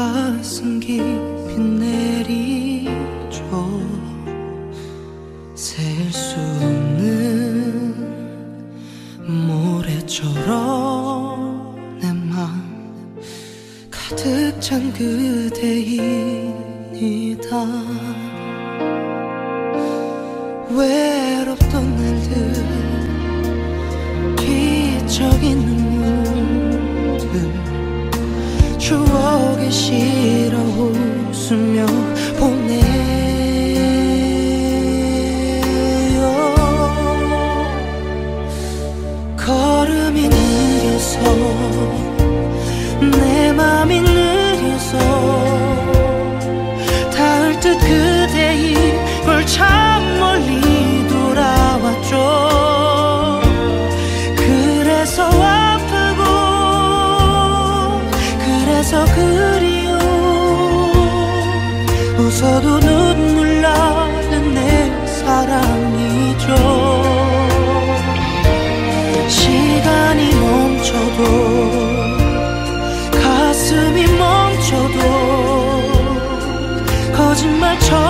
가슴 깊이 내리죠. 셀 수 없는 모래처럼 내 맘 가득 찬 그대입니다. 외롭던 날들 기적인 눈들. 추억에 실어 웃으며 보내요. 걸음이 느려서 내 맘이 느려서 닿을 듯그 그리워. 웃어도 눈물 나는 내 사랑이죠. 시간이 멈춰도 가슴이 멈춰도 거짓말처럼